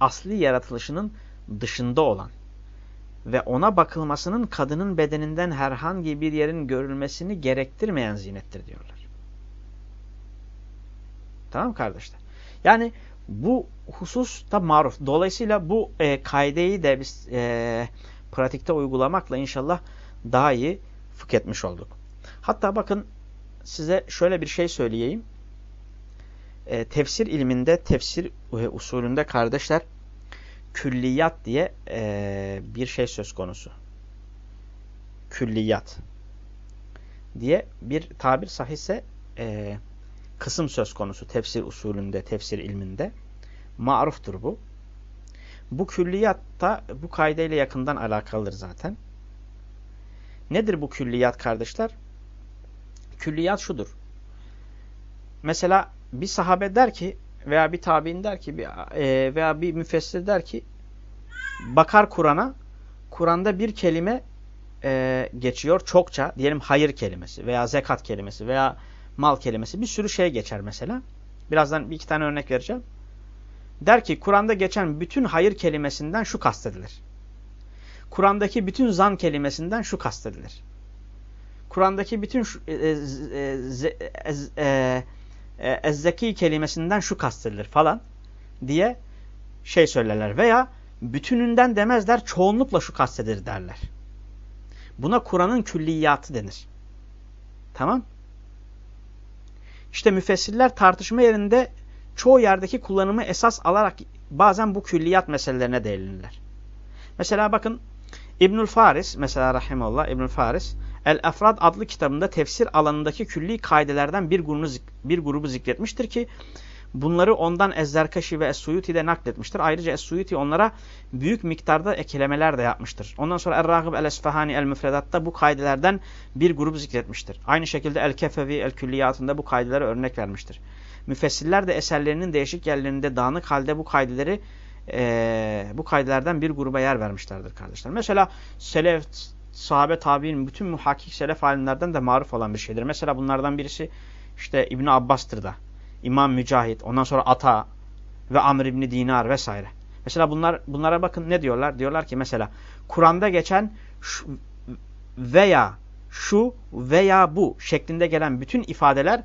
asli yaratılışının dışında olan ve ona bakılmasının kadının bedeninden herhangi bir yerin görülmesini gerektirmeyen zinettir diyorlar. Tamam kardeşler? Yani bu husus da maruf. Dolayısıyla bu e, kaideyi de biz e, pratikte uygulamakla inşallah daha iyi fıkh olduk. Hatta bakın size şöyle bir şey söyleyeyim. E, tefsir ilminde, tefsir usulünde kardeşler külliyat diye e, bir şey söz konusu. Külliyat diye bir tabir sahihse e, kısım söz konusu tefsir usulünde, tefsir ilminde. Maruftur bu. Bu külliyat da bu kaydeyle yakından alakalıdır zaten. Nedir bu külliyat kardeşler? Külliyat şudur. Mesela bir sahabe der ki veya bir tabi'in der ki e, veya bir müfessir der ki bakar Kur'an'a Kur'an'da bir kelime e, geçiyor çokça diyelim hayır kelimesi veya zekat kelimesi veya mal kelimesi bir sürü şey geçer mesela. Birazdan bir iki tane örnek vereceğim. Der ki Kur'an'da geçen bütün hayır kelimesinden şu kastedilir. Kur'an'daki bütün zan kelimesinden şu kastedilir. Kur'an'daki bütün şu, e, e, e, e, e, ezzeki kelimesinden şu kastedilir falan diye şey söylerler. Veya bütününden demezler çoğunlukla şu kastedilir derler. Buna Kur'an'ın külliyatı denir. Tamam. İşte müfessirler tartışma yerinde çoğu yerdeki kullanımı esas alarak bazen bu külliyat meselelerine değinirler. Mesela bakın İbnül Faris mesela rahimallah İbnül Faris El Efrad adlı kitabında tefsir alanındaki külli kaidelerden bir grubu, bir grubu zikretmiştir ki bunları ondan Ezzerkaşi ve Es-Suyuti de nakletmiştir. Ayrıca Es-Suyuti onlara büyük miktarda eklemeler de yapmıştır. Ondan sonra Er-Ragıb El-Esfahani El-Müfredat'ta bu kaidelerden bir grubu zikretmiştir. Aynı şekilde El-Kefevi El-Külliyatında bu kaidelere örnek vermiştir. Müfessirler de eserlerinin değişik yerlerinde dağınık halde bu kaideleri e, bu kaidelerden bir gruba yer vermişlerdir kardeşler. Mesela Selef, sahabe tabi'in bütün muhakkik selef alimlerden de maruf olan bir şeydir. Mesela bunlardan birisi işte İbn Abbas'tır da. İmam Mücahit, ondan sonra Ata ve Amr İbni Dinar vesaire. Mesela bunlar bunlara bakın ne diyorlar? Diyorlar ki mesela Kur'an'da geçen şu veya şu veya bu şeklinde gelen bütün ifadeler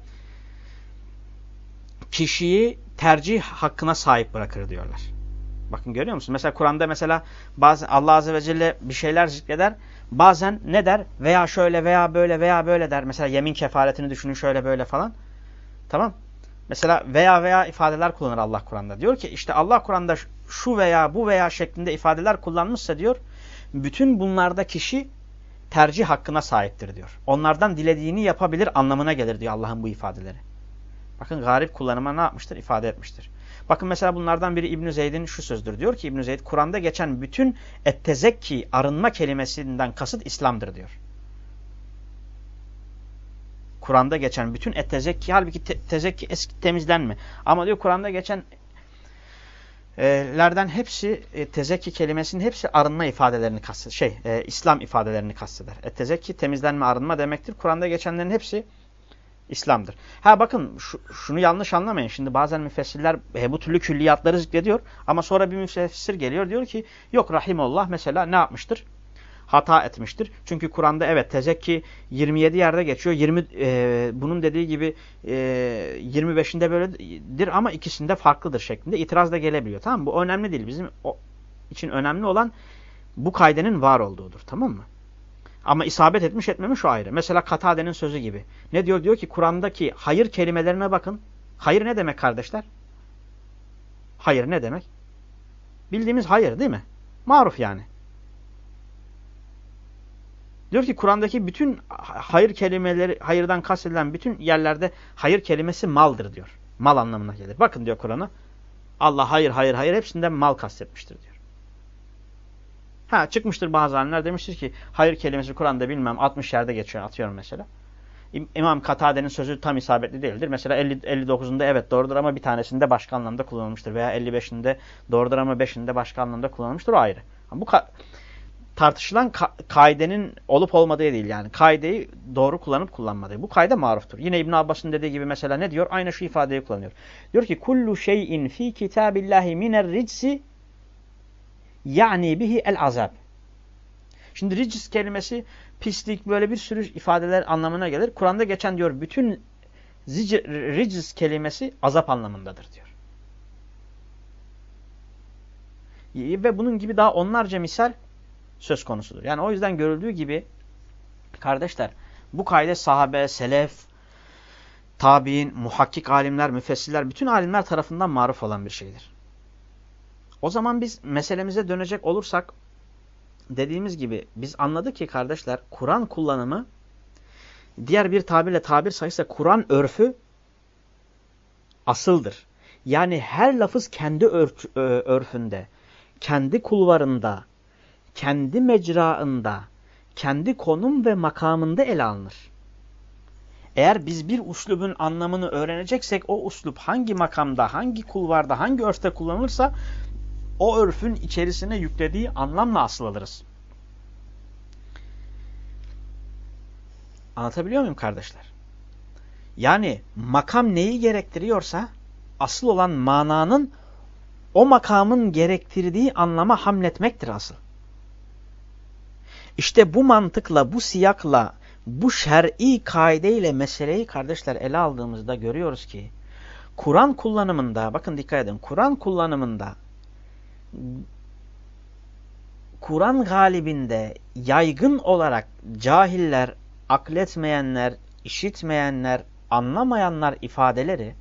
kişiyi tercih hakkına sahip bırakır diyorlar. Bakın görüyor musun? Mesela Kur'an'da mesela bazı Allah Azze ve Celle bir şeyler zikreder. Bazen ne der? Veya şöyle veya böyle veya böyle der. Mesela yemin kefaretini düşünün şöyle böyle falan. Tamam. Mesela veya veya ifadeler kullanır Allah Kur'an'da. Diyor ki işte Allah Kur'an'da şu veya bu veya şeklinde ifadeler kullanmışsa diyor. Bütün bunlarda kişi tercih hakkına sahiptir diyor. Onlardan dilediğini yapabilir anlamına gelir diyor Allah'ın bu ifadeleri. Bakın garip kullanıma ne yapmıştır? ifade etmiştir. Bakın mesela bunlardan biri İbn Zeyd'in şu sözdür. Diyor ki İbn Zeyd Kur'an'da geçen bütün ettezekki arınma kelimesinden kasıt İslam'dır diyor. Kur'an'da geçen bütün ettezekki halbuki te tezekki eski temizlenme. Ama diyor Kur'an'da geçen lerden hepsi e, tezekki kelimesinin hepsi arınma ifadelerini kasteder. Şey, e, İslam ifadelerini kasteder. E, tezekki temizlenme, arınma demektir. Kur'an'da geçenlerin hepsi İslam'dır. Ha bakın şu, şunu yanlış anlamayın. Şimdi bazen müfessirler e, bu türlü külliyatları zikrediyor ama sonra bir müfessir geliyor diyor ki yok rahimullah mesela ne yapmıştır? Hata etmiştir. Çünkü Kur'an'da evet tezekki 27 yerde geçiyor. 20 e, bunun dediği gibi e, 25'inde böyledir ama ikisinde farklıdır şeklinde itiraz da gelebiliyor. Tamam mı? Bu önemli değil. Bizim o, için önemli olan bu kaydenin var olduğudur. Tamam mı? Ama isabet etmiş etmemiş o ayrı. Mesela Katade'nin sözü gibi. Ne diyor? Diyor ki Kur'an'daki hayır kelimelerine bakın. Hayır ne demek kardeşler? Hayır ne demek? Bildiğimiz hayır değil mi? Maruf yani. Diyor ki Kur'an'daki bütün hayır kelimeleri, hayırdan kastedilen bütün yerlerde hayır kelimesi maldır diyor. Mal anlamına gelir. Bakın diyor Kur'an'a. Allah hayır hayır hayır hepsinden mal kastetmiştir diyor. Ha çıkmıştır bazı alimler demiştir ki hayır kelimesi Kur'an'da bilmem 60 yerde geçiyor atıyorum mesela. İmam Katade'nin sözü tam isabetli değildir. Mesela 50, 59'unda evet doğrudur ama bir tanesinde başka anlamda kullanılmıştır. Veya 55'inde doğrudur ama 5'inde başka anlamda kullanılmıştır. O ayrı. Bu ka tartışılan ka kaidenin olup olmadığı değil yani. Kaideyi doğru kullanıp kullanmadığı. Bu kaide maruftur. Yine İbn Abbas'ın dediği gibi mesela ne diyor? Aynı şu ifadeyi kullanıyor. Diyor ki kullu şeyin fi kitabillahi miner ricsi Yani bihi el azab. Şimdi ricis kelimesi pislik böyle bir sürü ifadeler anlamına gelir. Kur'an'da geçen diyor bütün ricis kelimesi azap anlamındadır diyor. Ve bunun gibi daha onlarca misal söz konusudur. Yani o yüzden görüldüğü gibi kardeşler bu kayde sahabe, selef, tabi'in, muhakkik alimler, müfessirler bütün alimler tarafından maruf olan bir şeydir. O zaman biz meselemize dönecek olursak dediğimiz gibi biz anladık ki kardeşler Kur'an kullanımı diğer bir tabirle tabir sayısı Kur'an örfü asıldır. Yani her lafız kendi örfünde, kendi kulvarında, kendi mecraında, kendi konum ve makamında ele alınır. Eğer biz bir uslubun anlamını öğreneceksek o uslup hangi makamda, hangi kulvarda, hangi örfte kullanılırsa o örfün içerisine yüklediği anlamla asıl alırız. Anlatabiliyor muyum kardeşler? Yani makam neyi gerektiriyorsa asıl olan mananın o makamın gerektirdiği anlama hamletmektir asıl. İşte bu mantıkla, bu siyakla, bu şer'i kaideyle meseleyi kardeşler ele aldığımızda görüyoruz ki Kur'an kullanımında, bakın dikkat edin, Kur'an kullanımında Kur'an galibinde yaygın olarak cahiller, akletmeyenler, işitmeyenler, anlamayanlar ifadeleri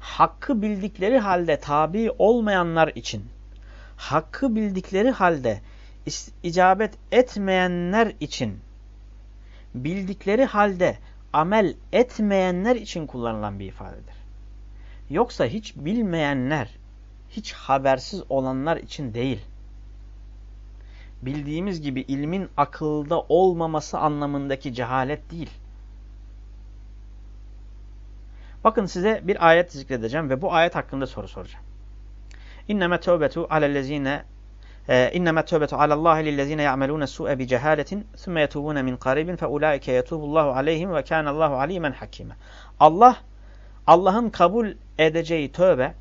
hakkı bildikleri halde tabi olmayanlar için hakkı bildikleri halde icabet etmeyenler için bildikleri halde amel etmeyenler için kullanılan bir ifadedir. Yoksa hiç bilmeyenler, hiç habersiz olanlar için değil. Bildiğimiz gibi ilmin akılda olmaması anlamındaki cehalet değil. Bakın size bir ayet zikredeceğim ve bu ayet hakkında soru soracağım. İnneme tövbetu alellezine İnnemâ tövbetu alallâhi lillezîne ya'melûne su'e bi cehâletin thumme yetûbûne min qaribin fe ulâike yetûbullâhu aleyhim ve kânallâhu alîmen hakîme. Allah, Allah'ın kabul edeceği tövbe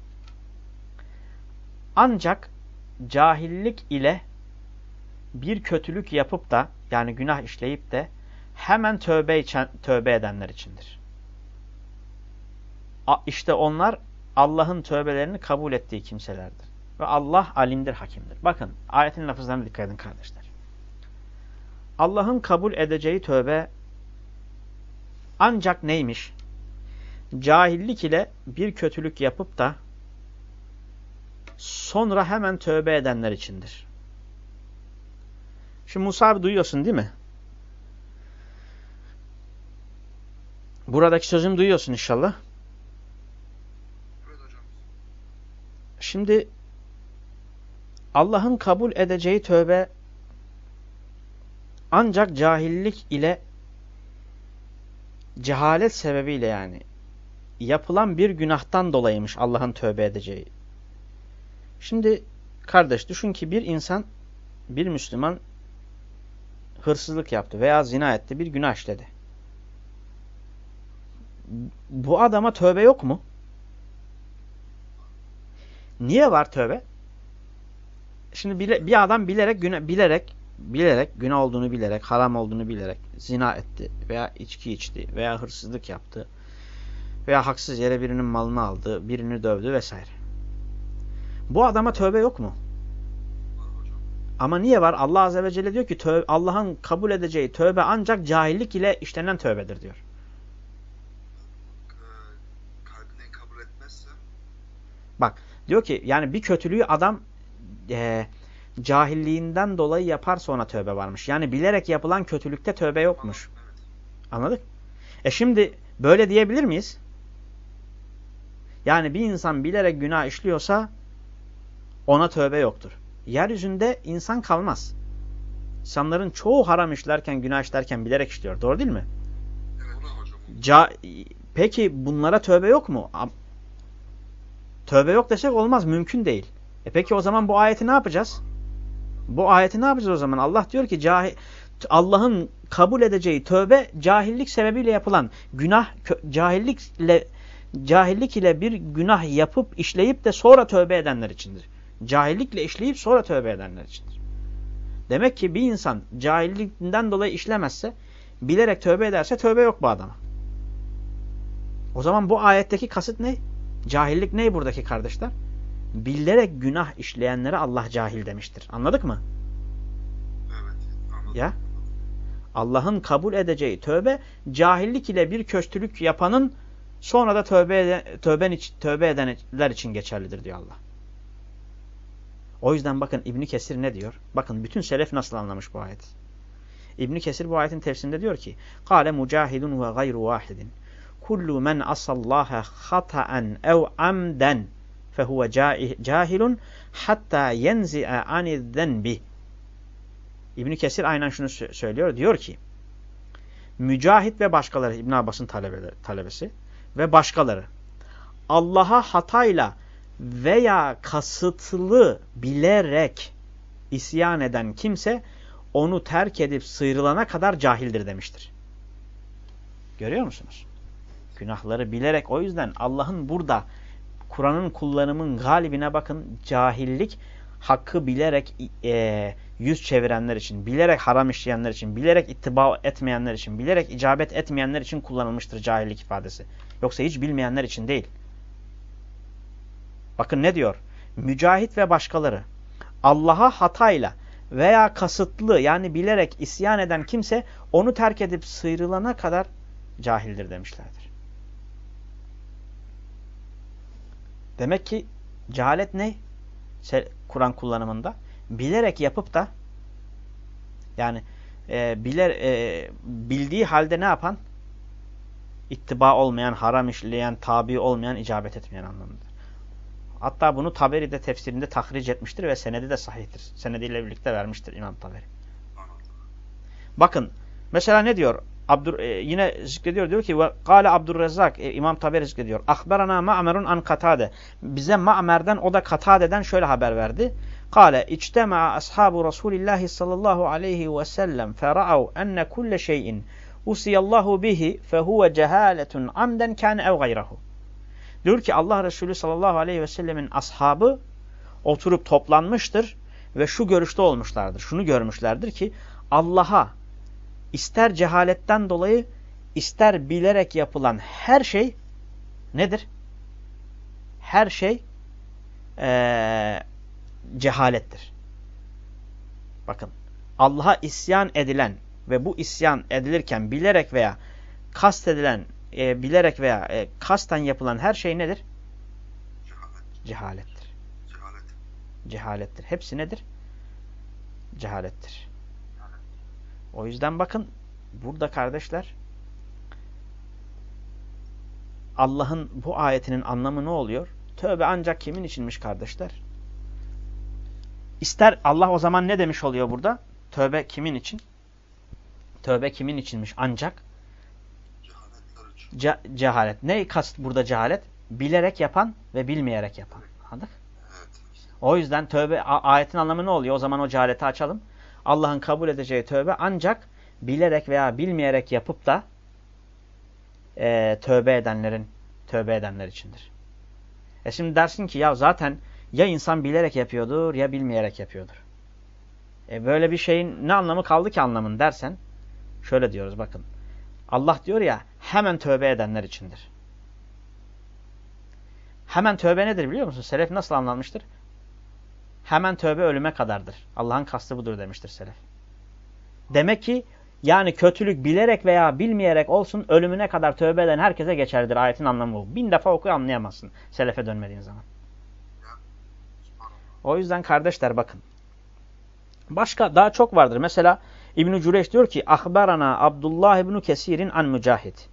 ancak cahillik ile bir kötülük yapıp da yani günah işleyip de hemen tövbe, için, tövbe edenler içindir. İşte onlar Allah'ın tövbelerini kabul ettiği kimselerdir. Ve Allah alimdir, hakimdir. Bakın ayetin lafızlarına dikkat edin kardeşler. Allah'ın kabul edeceği tövbe ancak neymiş? Cahillik ile bir kötülük yapıp da sonra hemen tövbe edenler içindir. Şimdi Musa abi duyuyorsun değil mi? Buradaki sözümü duyuyorsun inşallah. Evet hocam. Şimdi Allah'ın kabul edeceği tövbe ancak cahillik ile cehalet sebebiyle yani yapılan bir günahtan dolayıymış Allah'ın tövbe edeceği. Şimdi kardeş düşün ki bir insan, bir Müslüman hırsızlık yaptı veya zina etti, bir günah işledi. Bu adama tövbe yok mu? Niye var tövbe? Şimdi bile, bir adam bilerek güne, bilerek bilerek günah olduğunu bilerek, haram olduğunu bilerek zina etti veya içki içti veya hırsızlık yaptı veya haksız yere birinin malını aldı, birini dövdü vesaire. Bu adama tövbe yok mu? Ama niye var? Allah Azze ve Celle diyor ki Allah'ın kabul edeceği tövbe ancak cahillik ile işlenen tövbedir diyor. Bak diyor ki yani bir kötülüğü adam e, cahilliğinden dolayı yapar sonra tövbe varmış. Yani bilerek yapılan kötülükte tövbe yokmuş. Anladık? E şimdi böyle diyebilir miyiz? Yani bir insan bilerek günah işliyorsa ona tövbe yoktur. Yeryüzünde insan kalmaz. İnsanların çoğu haram işlerken, günah işlerken bilerek işliyor. Doğru değil mi? Ca Peki bunlara tövbe yok mu? Tövbe yok desek olmaz. Mümkün değil. E peki o zaman bu ayeti ne yapacağız? Bu ayeti ne yapacağız o zaman? Allah diyor ki Allah'ın kabul edeceği tövbe cahillik sebebiyle yapılan günah cahillikle cahillik ile bir günah yapıp işleyip de sonra tövbe edenler içindir. Cahillikle işleyip sonra tövbe edenler içindir. Demek ki bir insan cahillikten dolayı işlemezse, bilerek tövbe ederse tövbe yok bu adama. O zaman bu ayetteki kasıt ne? Cahillik ne buradaki kardeşler? bilerek günah işleyenlere Allah cahil demiştir. Anladık mı? Evet. Anladım. Ya. Allah'ın kabul edeceği tövbe cahillik ile bir köstülük yapanın sonra da tövbe, eden, tövben tövbe edenler için geçerlidir diyor Allah. O yüzden bakın İbn Kesir ne diyor? Bakın bütün selef nasıl anlamış bu ayeti. İbn Kesir bu ayetin tefsirinde diyor ki: "Kale mucahidun ve gayru vahidin. Kullu men asallaha hata'en ev amden fehuve cahilun hatta yenzi'e anizzenbi. İbn Kesir aynen şunu söylüyor. Diyor ki Mücahit ve başkaları İbn Abbas'ın talebesi ve başkaları Allah'a hatayla veya kasıtlı bilerek isyan eden kimse onu terk edip sıyrılana kadar cahildir demiştir. Görüyor musunuz? Günahları bilerek o yüzden Allah'ın burada Kur'an'ın kullanımın galibine bakın cahillik hakkı bilerek e, yüz çevirenler için, bilerek haram işleyenler için, bilerek ittiba etmeyenler için, bilerek icabet etmeyenler için kullanılmıştır cahillik ifadesi. Yoksa hiç bilmeyenler için değil. Bakın ne diyor? Mücahit ve başkaları Allah'a hatayla veya kasıtlı yani bilerek isyan eden kimse onu terk edip sıyrılana kadar cahildir demişlerdir. Demek ki cehalet ne? Kur'an kullanımında bilerek yapıp da yani e, biler e, bildiği halde ne yapan? İttiba olmayan, haram işleyen, tabi olmayan, icabet etmeyen anlamında. Hatta bunu Taberi de tefsirinde tahric etmiştir ve senedi de sahihtir. Senediyle birlikte vermiştir İmam Taberi. Bakın mesela ne diyor? Abdur, e, yine zikrediyor diyor ki Kale Abdurrezzak e, İmam Taberi zikrediyor. Akberana Ma'merun an Katade. Bize Ma'mer'den o da Katade'den şöyle haber verdi. Kale içtema'a ashabu Resulillahi sallallahu aleyhi ve sellem fera'av enne kulle şeyin usiyallahu bihi fehuve cehaletun amden kâne ev gayrahu. Diyor ki Allah Resulü sallallahu aleyhi ve sellemin ashabı oturup toplanmıştır ve şu görüşte olmuşlardır. Şunu görmüşlerdir ki Allah'a ister cehaletten dolayı ister bilerek yapılan her şey nedir? Her şey ee, cehalettir. Bakın Allah'a isyan edilen ve bu isyan edilirken bilerek veya kast edilen, e, bilerek veya e, kasten yapılan her şey nedir? Cehalet. Cehalettir. Cehalet. Cehalettir. Hepsi nedir? Cehalettir. O yüzden bakın burada kardeşler Allah'ın bu ayetinin anlamı ne oluyor? Tövbe ancak kimin içinmiş kardeşler? İster Allah o zaman ne demiş oluyor burada? Tövbe kimin için? Tövbe kimin içinmiş? Ancak ce cehalet. Ne kast burada cehalet? Bilerek yapan ve bilmeyerek yapan. Anladık? O yüzden tövbe ayetin anlamı ne oluyor? O zaman o cehaleti açalım. Allah'ın kabul edeceği tövbe ancak bilerek veya bilmeyerek yapıp da e, tövbe edenlerin tövbe edenler içindir. E şimdi dersin ki ya zaten ya insan bilerek yapıyordur ya bilmeyerek yapıyordur. E böyle bir şeyin ne anlamı kaldı ki anlamın dersen şöyle diyoruz bakın. Allah diyor ya hemen tövbe edenler içindir. Hemen tövbe nedir biliyor musun? Selef nasıl anlatmıştır? Hemen tövbe ölüme kadardır. Allah'ın kastı budur demiştir Selef. Demek ki yani kötülük bilerek veya bilmeyerek olsun ölümüne kadar tövbe eden herkese geçerlidir. Ayetin anlamı bu. Bin defa oku anlayamazsın Selefe dönmediğin zaman. O yüzden kardeşler bakın. Başka daha çok vardır. Mesela İbn-i Cüreyş diyor ki Ahbarana Abdullah ibn Kesir'in an Mücahit.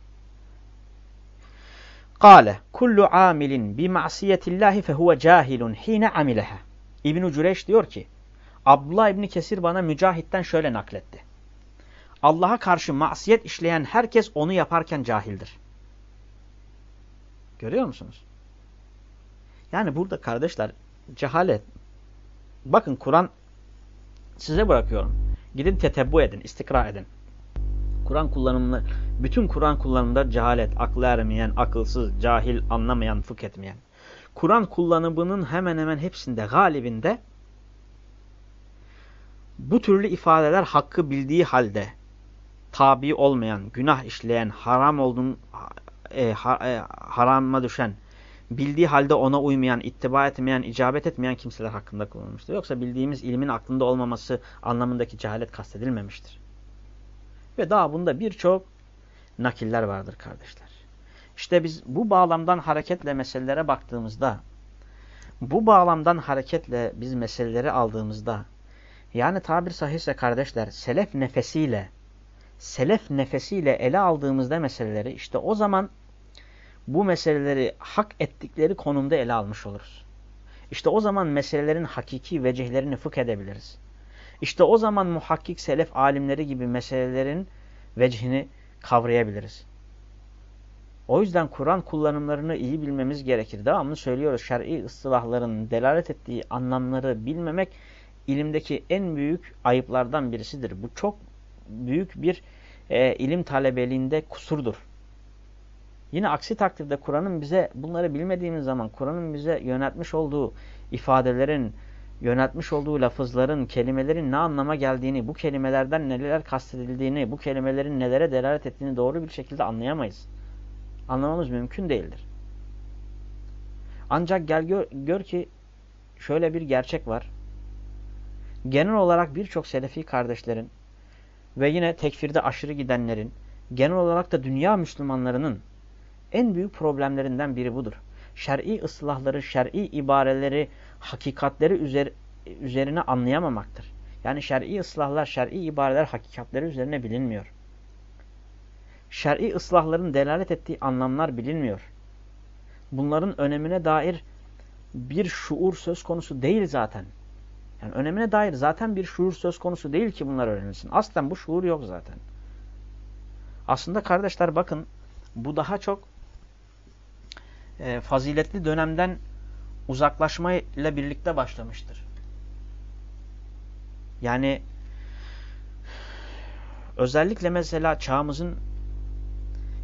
Kale kullu amilin bi ma'siyetillahi fehuve cahilun hine amileha. İbn-i Cüreyş diyor ki Abdullah İbni Kesir bana Mücahit'ten şöyle nakletti. Allah'a karşı masiyet işleyen herkes onu yaparken cahildir. Görüyor musunuz? Yani burada kardeşler cehalet. Bakın Kur'an size bırakıyorum. Gidin tetebbu edin, istikra edin. Kur'an kullanımını, bütün Kur'an kullanımında cehalet, aklı ermeyen, akılsız, cahil, anlamayan, fıkh etmeyen. Kur'an kullanımının hemen hemen hepsinde, galibinde bu türlü ifadeler hakkı bildiği halde tabi olmayan, günah işleyen, haram olduğun, e, ha, e, harama düşen, bildiği halde ona uymayan, ittiba etmeyen, icabet etmeyen kimseler hakkında kullanılmıştır. Yoksa bildiğimiz ilmin aklında olmaması anlamındaki cehalet kastedilmemiştir. Ve daha bunda birçok nakiller vardır kardeşler. İşte biz bu bağlamdan hareketle meselelere baktığımızda, bu bağlamdan hareketle biz meseleleri aldığımızda, yani tabir sahihse kardeşler, selef nefesiyle, selef nefesiyle ele aldığımızda meseleleri, işte o zaman bu meseleleri hak ettikleri konumda ele almış oluruz. İşte o zaman meselelerin hakiki vecihlerini fıkh edebiliriz. İşte o zaman muhakkik selef alimleri gibi meselelerin vecihini kavrayabiliriz. O yüzden Kur'an kullanımlarını iyi bilmemiz gerekir. Devamlı söylüyoruz şer'i ıstılahların delalet ettiği anlamları bilmemek ilimdeki en büyük ayıplardan birisidir. Bu çok büyük bir e, ilim talebeliğinde kusurdur. Yine aksi takdirde Kur'an'ın bize bunları bilmediğimiz zaman Kur'an'ın bize yönetmiş olduğu ifadelerin, yönetmiş olduğu lafızların, kelimelerin ne anlama geldiğini, bu kelimelerden neler kastedildiğini, bu kelimelerin nelere delalet ettiğini doğru bir şekilde anlayamayız. Anlamamız mümkün değildir. Ancak gel gör, gör ki şöyle bir gerçek var. Genel olarak birçok Selefi kardeşlerin ve yine tekfirde aşırı gidenlerin, genel olarak da dünya Müslümanlarının en büyük problemlerinden biri budur. Şer'i ıslahları, şer'i ibareleri, hakikatleri üzer, üzerine anlayamamaktır. Yani şer'i ıslahlar, şer'i ibareler hakikatleri üzerine bilinmiyor. Şer'i ıslahların delalet ettiği anlamlar bilinmiyor. Bunların önemine dair bir şuur söz konusu değil zaten. Yani önemine dair zaten bir şuur söz konusu değil ki bunlar öğrenilsin. Aslen bu şuur yok zaten. Aslında kardeşler bakın bu daha çok e, faziletli dönemden uzaklaşmayla birlikte başlamıştır. Yani özellikle mesela çağımızın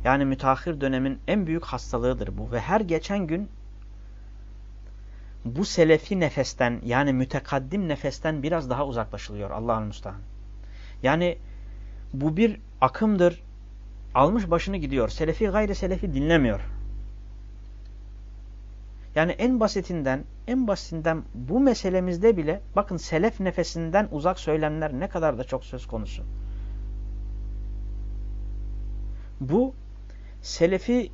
yani müteahhir dönemin en büyük hastalığıdır bu. Ve her geçen gün bu selefi nefesten yani mütekaddim nefesten biraz daha uzaklaşılıyor Allah'ın müstahan. Yani bu bir akımdır. Almış başını gidiyor. Selefi gayri selefi dinlemiyor. Yani en basitinden, en basitinden bu meselemizde bile bakın selef nefesinden uzak söylemler ne kadar da çok söz konusu. Bu selefi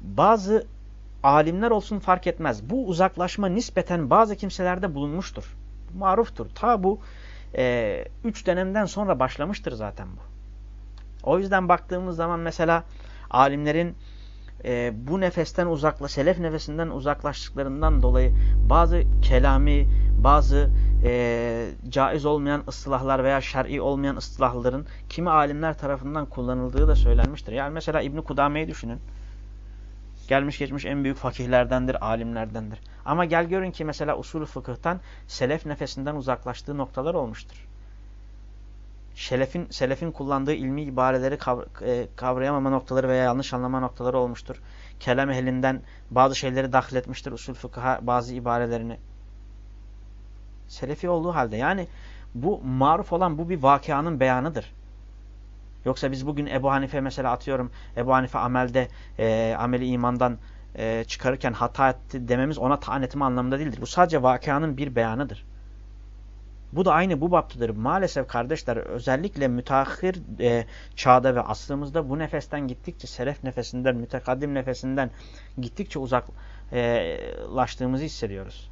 bazı alimler olsun fark etmez. Bu uzaklaşma nispeten bazı kimselerde bulunmuştur. Maruftur. Ta bu e, üç dönemden sonra başlamıştır zaten bu. O yüzden baktığımız zaman mesela alimlerin e, bu nefesten uzakla, selef nefesinden uzaklaştıklarından dolayı bazı kelami, bazı e, caiz olmayan ıslahlar veya şer'i olmayan ıslahların kimi alimler tarafından kullanıldığı da söylenmiştir. Yani mesela İbn Kudame'yi düşünün. Gelmiş geçmiş en büyük fakihlerdendir, alimlerdendir. Ama gel görün ki mesela usulü fıkıhtan selef nefesinden uzaklaştığı noktalar olmuştur. Şelefin, selefin kullandığı ilmi ibareleri e, kavrayamama noktaları veya yanlış anlama noktaları olmuştur. Kelam ehlinden bazı şeyleri dahil etmiştir usul fıkıha bazı ibarelerini. Selefi olduğu halde yani bu maruf olan bu bir vakianın beyanıdır. Yoksa biz bugün Ebu Hanife mesela atıyorum Ebu Hanife amelde e, ameli imandan e, çıkarırken hata etti dememiz ona taan anlamında değildir. Bu sadece vakianın bir beyanıdır. Bu da aynı bu baptıdır. Maalesef kardeşler özellikle müteahhir e, çağda ve asrımızda bu nefesten gittikçe seref nefesinden, mütekaddim nefesinden gittikçe uzaklaştığımızı hissediyoruz.